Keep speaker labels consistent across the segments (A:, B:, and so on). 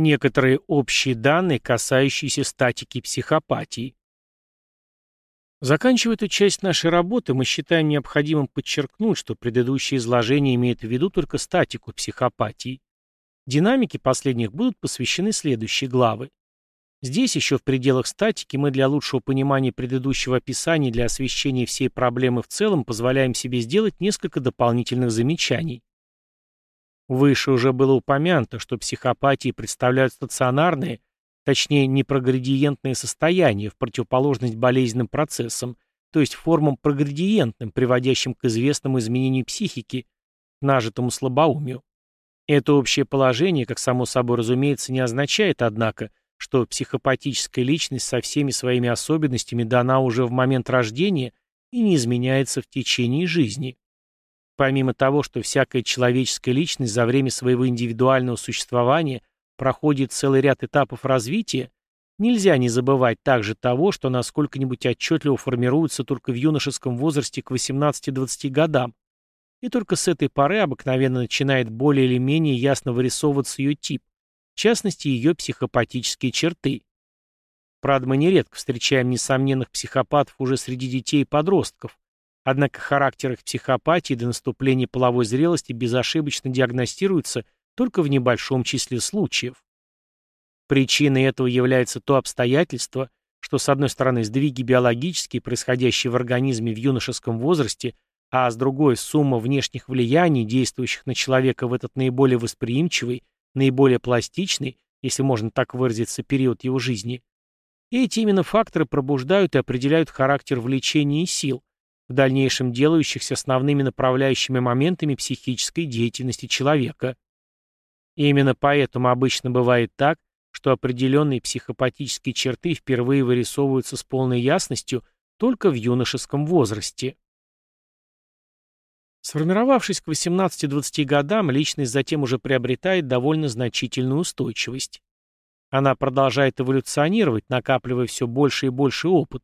A: Некоторые общие данные, касающиеся статики психопатии. Заканчивая эту часть нашей работы, мы считаем необходимым подчеркнуть, что предыдущее изложение имеет в виду только статику психопатии. Динамики последних будут посвящены следующие главы. Здесь еще в пределах статики мы для лучшего понимания предыдущего описания и для освещения всей проблемы в целом позволяем себе сделать несколько дополнительных замечаний. Выше уже было упомянуто, что психопатии представляют стационарные, точнее непроградиентные состояния в противоположность болезненным процессам, то есть формам проградиентным, приводящим к известному изменению психики, нажитому слабоумию. Это общее положение, как само собой разумеется, не означает, однако, что психопатическая личность со всеми своими особенностями дана уже в момент рождения и не изменяется в течение жизни. Помимо того, что всякая человеческая личность за время своего индивидуального существования проходит целый ряд этапов развития, нельзя не забывать также того, что она сколько-нибудь отчетливо формируется только в юношеском возрасте к 18-20 годам, и только с этой поры обыкновенно начинает более или менее ясно вырисовываться ее тип, в частности, ее психопатические черты. Правда, мы нередко встречаем несомненных психопатов уже среди детей и подростков, однако характер их психопатии до наступления половой зрелости безошибочно диагностируется – только в небольшом числе случаев. Причиной этого является то обстоятельство, что с одной стороны сдвиги биологические, происходящие в организме в юношеском возрасте, а с другой сумма внешних влияний, действующих на человека в этот наиболее восприимчивый, наиболее пластичный, если можно так выразиться, период его жизни. И эти именно факторы пробуждают и определяют характер влечения и сил, в дальнейшем делающихся основными направляющими моментами психической деятельности человека. И именно поэтому обычно бывает так, что определенные психопатические черты впервые вырисовываются с полной ясностью только в юношеском возрасте. Сформировавшись к 18-20 годам, личность затем уже приобретает довольно значительную устойчивость. Она продолжает эволюционировать, накапливая все больше и больше опыт,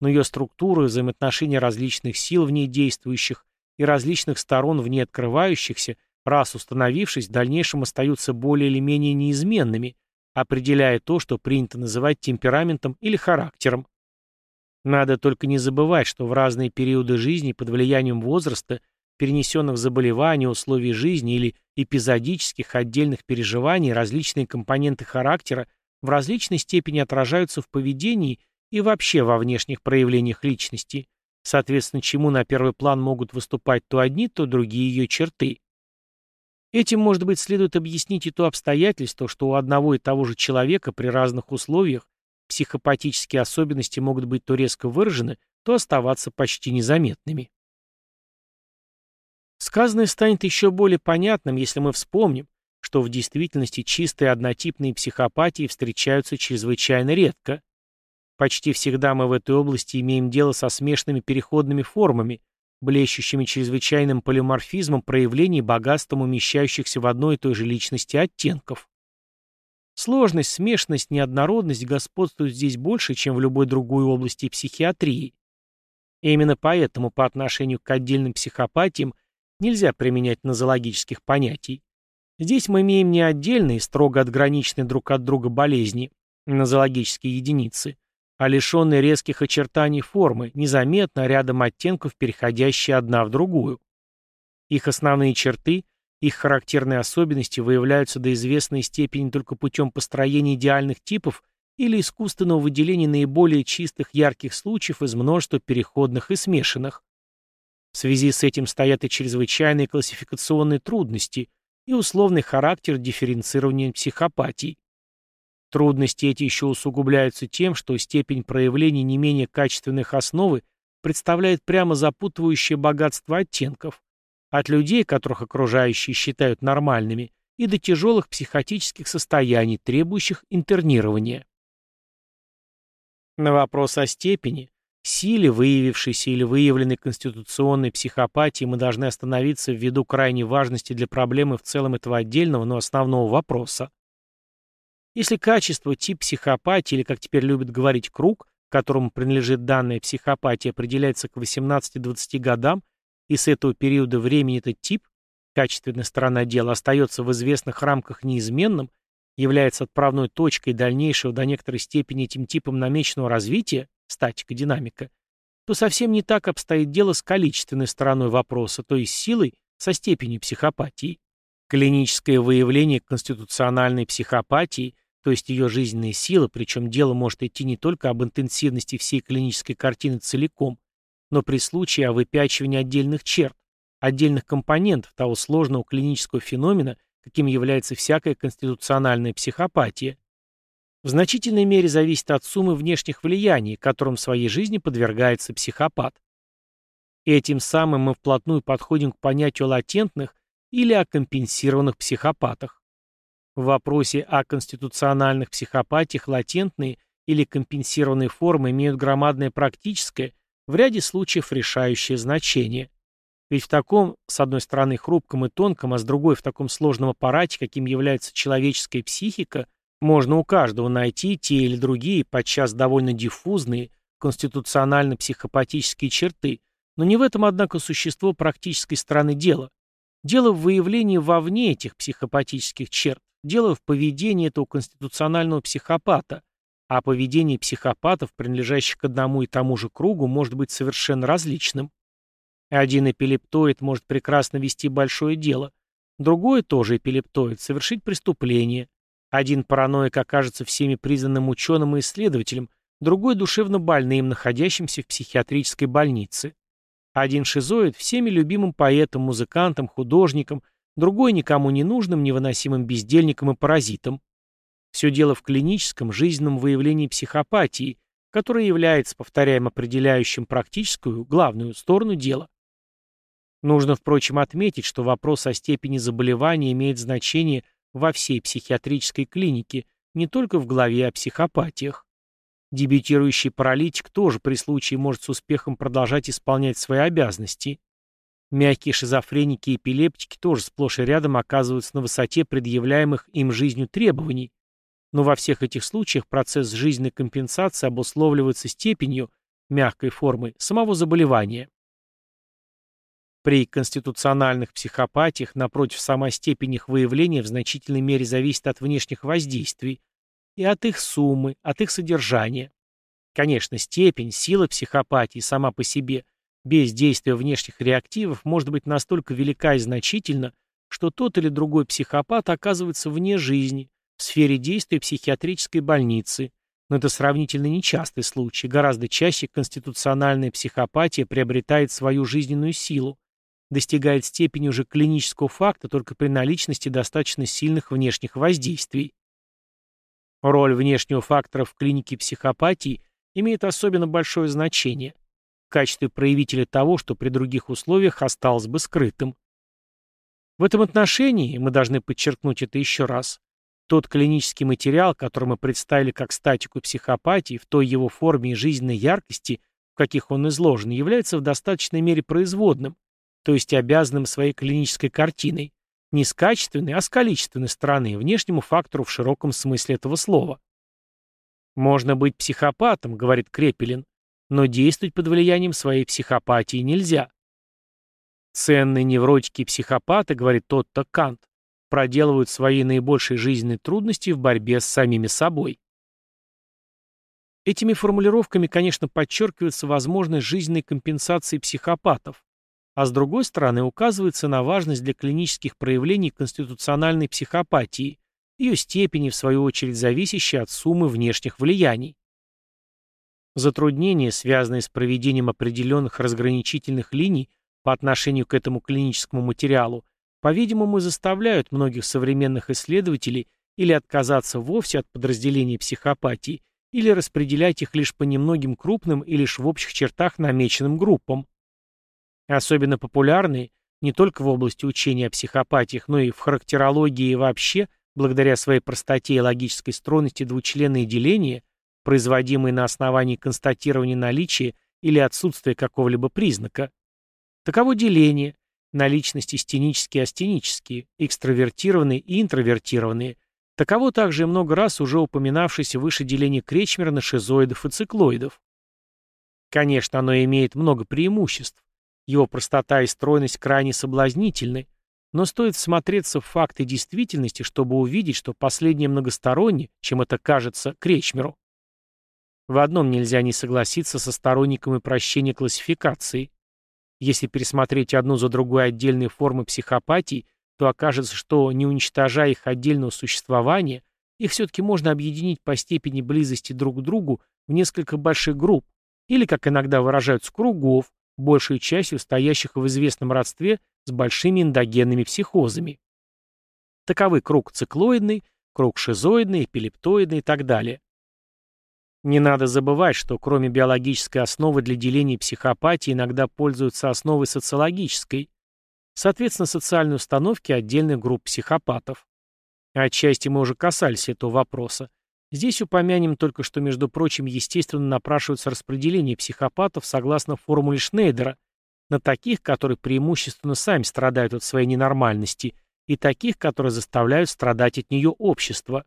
A: но ее структура и взаимоотношения различных сил в ней действующих и различных сторон в ней открывающихся раз установившись, в дальнейшем остаются более или менее неизменными, определяя то, что принято называть темпераментом или характером. Надо только не забывать, что в разные периоды жизни под влиянием возраста, перенесенных заболеваний, условий жизни или эпизодических отдельных переживаний различные компоненты характера в различной степени отражаются в поведении и вообще во внешних проявлениях личности, соответственно чему на первый план могут выступать то одни, то другие ее черты. Этим, может быть, следует объяснить и то обстоятельство, что у одного и того же человека при разных условиях психопатические особенности могут быть то резко выражены, то оставаться почти незаметными. Сказанное станет еще более понятным, если мы вспомним, что в действительности чистые однотипные психопатии встречаются чрезвычайно редко. Почти всегда мы в этой области имеем дело со смешанными переходными формами, блещущими чрезвычайным полиморфизмом проявлений богатством умещающихся в одной и той же личности оттенков. Сложность, смешанность, неоднородность господствуют здесь больше, чем в любой другой области психиатрии. И именно поэтому по отношению к отдельным психопатиям нельзя применять нозологических понятий. Здесь мы имеем не отдельные, строго отграниченные друг от друга болезни, нозологические единицы, а лишенные резких очертаний формы, незаметно рядом оттенков, переходящие одна в другую. Их основные черты, их характерные особенности выявляются до известной степени только путем построения идеальных типов или искусственного выделения наиболее чистых ярких случаев из множества переходных и смешанных. В связи с этим стоят и чрезвычайные классификационные трудности и условный характер дифференцирования психопатий. Трудности эти еще усугубляются тем, что степень проявления не менее качественных основы представляет прямо запутывающее богатство оттенков, от людей, которых окружающие считают нормальными, и до тяжелых психотических состояний, требующих интернирования. На вопрос о степени, силе выявившейся или выявленной конституционной психопатии мы должны остановиться ввиду крайней важности для проблемы в целом этого отдельного, но основного вопроса. Если качество, тип психопатии, или, как теперь любят говорить, круг, которому принадлежит данная психопатия, определяется к 18-20 годам, и с этого периода времени этот тип, качественная сторона дела, остается в известных рамках неизменным, является отправной точкой дальнейшего до некоторой степени этим типом намеченного развития, статика-динамика, то совсем не так обстоит дело с количественной стороной вопроса, то есть силой со степенью психопатии. Клиническое выявление конституциональной психопатии, то есть ее жизненные силы, причем дело может идти не только об интенсивности всей клинической картины целиком, но при случае о выпячивании отдельных черт, отдельных компонентов того сложного клинического феномена, каким является всякая конституциональная психопатия, в значительной мере зависит от суммы внешних влияний, которым в своей жизни подвергается психопат. Этим самым мы вплотную подходим к понятию латентных или о компенсированных психопатах. В вопросе о конституциональных психопатиях латентные или компенсированные формы имеют громадное практическое, в ряде случаев решающее значение. Ведь в таком, с одной стороны, хрупком и тонком, а с другой в таком сложном аппарате, каким является человеческая психика, можно у каждого найти те или другие, подчас довольно диффузные, конституционально-психопатические черты, но не в этом, однако, существо практической стороны дела. Дело в выявлении вовне этих психопатических черт, дело в поведении этого конституционального психопата, а поведение психопатов, принадлежащих к одному и тому же кругу, может быть совершенно различным. Один эпилептоид может прекрасно вести большое дело, другой, тоже эпилептоид, совершить преступление. Один параноик окажется всеми признанным ученым и исследователем, другой душевно больным, находящимся в психиатрической больнице. Один шизоид всеми любимым поэтом, музыкантом, художником, другой никому не нужным, невыносимым бездельником и паразитом. Все дело в клиническом, жизненном выявлении психопатии, которое является, повторяем, определяющим практическую, главную сторону дела. Нужно, впрочем, отметить, что вопрос о степени заболевания имеет значение во всей психиатрической клинике, не только в главе о психопатиях. Дебютирующий паралитик тоже при случае может с успехом продолжать исполнять свои обязанности. Мягкие шизофреники и эпилептики тоже сплошь и рядом оказываются на высоте предъявляемых им жизнью требований. Но во всех этих случаях процесс жизненной компенсации обусловливается степенью, мягкой формы, самого заболевания. При конституциональных психопатиях, напротив, сама степень их выявления в значительной мере зависит от внешних воздействий, и от их суммы, от их содержания. Конечно, степень, сила психопатии сама по себе, без действия внешних реактивов, может быть настолько велика и значительна, что тот или другой психопат оказывается вне жизни, в сфере действия психиатрической больницы. Но это сравнительно нечастый случай. Гораздо чаще конституциональная психопатия приобретает свою жизненную силу, достигает степени уже клинического факта только при наличности достаточно сильных внешних воздействий. Роль внешнего фактора в клинике психопатии имеет особенно большое значение в качестве проявителя того, что при других условиях осталось бы скрытым. В этом отношении, мы должны подчеркнуть это еще раз, тот клинический материал, который мы представили как статику психопатии в той его форме и жизненной яркости, в каких он изложен, является в достаточной мере производным, то есть обязанным своей клинической картиной, не с качественной, а с количественной стороны, внешнему фактору в широком смысле этого слова. «Можно быть психопатом», — говорит Крепелин, «но действовать под влиянием своей психопатии нельзя». Ценные невротики и психопаты, говорит тот-то Кант, проделывают свои наибольшие жизненные трудности в борьбе с самими собой. Этими формулировками, конечно, подчеркивается возможность жизненной компенсации психопатов, а с другой стороны указывается на важность для клинических проявлений конституциональной психопатии, ее степени, в свою очередь, зависящей от суммы внешних влияний. Затруднения, связанные с проведением определенных разграничительных линий по отношению к этому клиническому материалу, по-видимому, заставляют многих современных исследователей или отказаться вовсе от подразделений психопатии, или распределять их лишь по немногим крупным и лишь в общих чертах намеченным группам. Особенно популярные не только в области учения о психопатиях, но и в характерологии и вообще, благодаря своей простоте и логической стройности двучленные деления, производимые на основании констатирования наличия или отсутствия какого-либо признака. Таково деление, на личности стенические и астенические, экстравертированные и интровертированные. Таково также много раз уже упоминавшееся выше деление Кречмера на шизоидов и циклоидов. Конечно, оно имеет много преимуществ. Его простота и стройность крайне соблазнительны, Но стоит смотреться в факты действительности, чтобы увидеть, что последнее многосторонне, чем это кажется Кречмеру. В одном нельзя не согласиться со сторонниками прощения классификации. Если пересмотреть одну за другой отдельные формы психопатии, то окажется, что, не уничтожая их отдельного существования, их все-таки можно объединить по степени близости друг к другу в несколько больших групп, или, как иногда выражаются, кругов, большей частью стоящих в известном родстве с большими эндогенными психозами. Таковы круг циклоидный, круг шизоидный, эпилептоидный и так далее. Не надо забывать, что кроме биологической основы для деления психопатии иногда пользуются основой социологической, соответственно, социальной установки отдельных групп психопатов. Отчасти мы уже касались этого вопроса. Здесь упомянем только, что, между прочим, естественно напрашивается распределение психопатов согласно формуле Шнейдера на таких, которые преимущественно сами страдают от своей ненормальности, и таких, которые заставляют страдать от нее общество.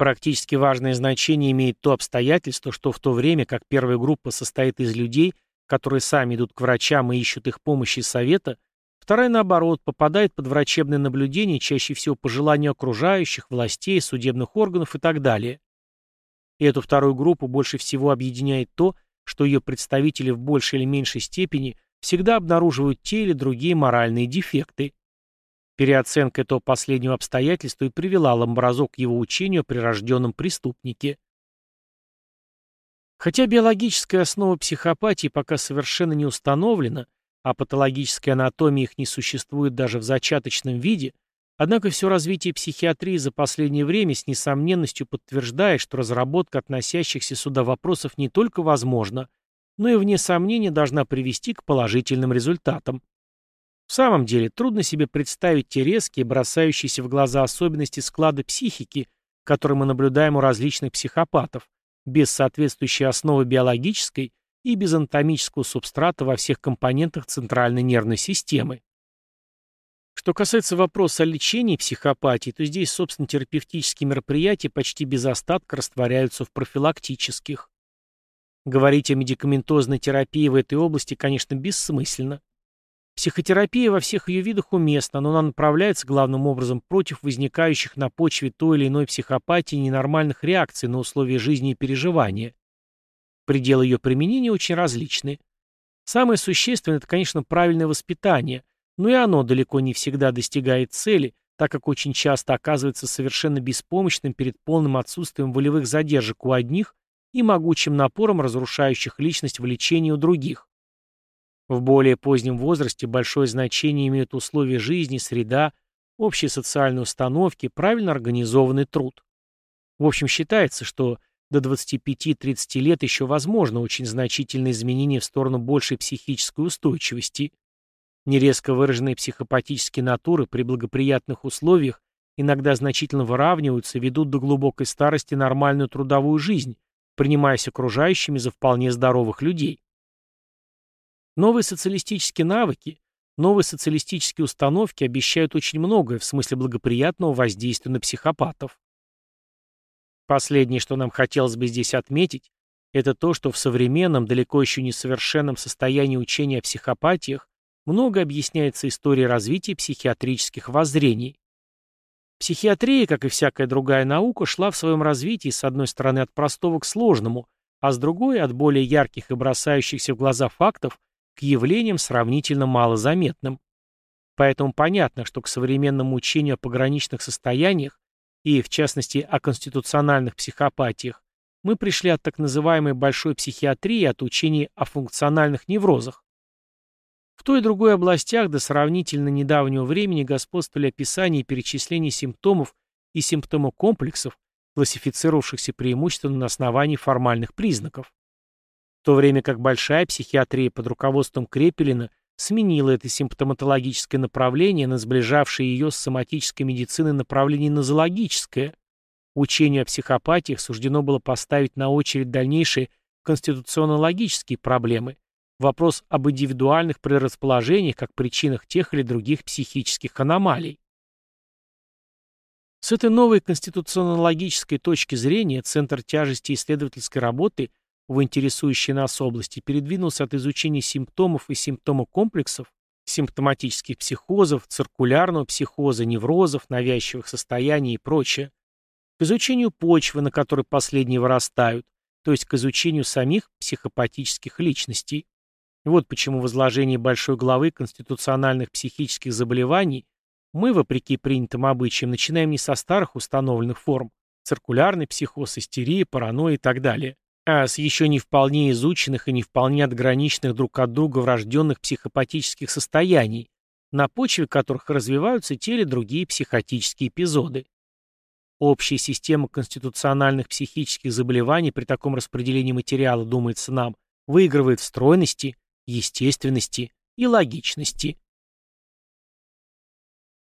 A: Практически важное значение имеет то обстоятельство, что в то время как первая группа состоит из людей, которые сами идут к врачам и ищут их помощи и совета, вторая, наоборот, попадает под врачебное наблюдение чаще всего по желанию окружающих, властей, судебных органов и так далее. И эту вторую группу больше всего объединяет то, что ее представители в большей или меньшей степени всегда обнаруживают те или другие моральные дефекты. Переоценка этого последнего обстоятельства и привела Ламбразо к его учению о прирожденном преступнике. Хотя биологическая основа психопатии пока совершенно не установлена, а патологической анатомии их не существует даже в зачаточном виде, однако все развитие психиатрии за последнее время с несомненностью подтверждает, что разработка относящихся сюда вопросов не только возможна, но и вне сомнения должна привести к положительным результатам. В самом деле, трудно себе представить те резкие, бросающиеся в глаза особенности склада психики, которые мы наблюдаем у различных психопатов, без соответствующей основы биологической и без анатомического субстрата во всех компонентах центральной нервной системы. Что касается вопроса о лечении психопатии, то здесь, собственно, терапевтические мероприятия почти без остатка растворяются в профилактических. Говорить о медикаментозной терапии в этой области, конечно, бессмысленно. Психотерапия во всех ее видах уместна, но она направляется главным образом против возникающих на почве той или иной психопатии ненормальных реакций на условия жизни и переживания. Пределы ее применения очень различны. Самое существенное – это, конечно, правильное воспитание, но и оно далеко не всегда достигает цели, так как очень часто оказывается совершенно беспомощным перед полным отсутствием волевых задержек у одних и могучим напором разрушающих личность в лечении у других. В более позднем возрасте большое значение имеют условия жизни, среда, общие социальные установки, правильно организованный труд. В общем, считается, что до 25-30 лет еще возможно очень значительные изменения в сторону большей психической устойчивости. Нерезко выраженные психопатические натуры при благоприятных условиях иногда значительно выравниваются и ведут до глубокой старости нормальную трудовую жизнь, принимаясь окружающими за вполне здоровых людей. Новые социалистические навыки, новые социалистические установки обещают очень многое в смысле благоприятного воздействия на психопатов. Последнее, что нам хотелось бы здесь отметить, это то, что в современном, далеко еще несовершенном состоянии учения о психопатиях много объясняется историей развития психиатрических воззрений. Психиатрия, как и всякая другая наука, шла в своем развитии с одной стороны от простого к сложному, а с другой от более ярких и бросающихся в глаза фактов явлениям сравнительно малозаметным. Поэтому понятно, что к современному учению о пограничных состояниях и, в частности, о конституциональных психопатиях мы пришли от так называемой большой психиатрии, от учения о функциональных неврозах. В той и другой областях до сравнительно недавнего времени господствовали описания и перечисления симптомов и симптомокомплексов, классифицировавшихся преимущественно на основании формальных признаков в то время как большая психиатрия под руководством Крепелина сменила это симптоматологическое направление на сближавшее ее с соматической медициной направление нозологическое. Учению о психопатиях суждено было поставить на очередь дальнейшие конституционно-логические проблемы, вопрос об индивидуальных предрасположениях как причинах тех или других психических аномалий. С этой новой конституционно-логической точки зрения Центр тяжести исследовательской работы в интересующей нас области передвинулся от изучения симптомов и симптомокомплексов, симптоматических психозов, циркулярного психоза, неврозов, навязчивых состояний и прочее, к изучению почвы, на которой последние вырастают, то есть к изучению самих психопатических личностей. Вот почему в изложении большой главы конституциональных психических заболеваний мы, вопреки принятым обычаям, начинаем не со старых установленных форм – циркулярный психоз, истерия, паранойя и так далее, а с еще не вполне изученных и не вполне отграниченных друг от друга врожденных психопатических состояний, на почве которых развиваются те или другие психотические эпизоды. Общая система конституциональных психических заболеваний при таком распределении материала, думается нам, выигрывает в стройности, естественности и логичности.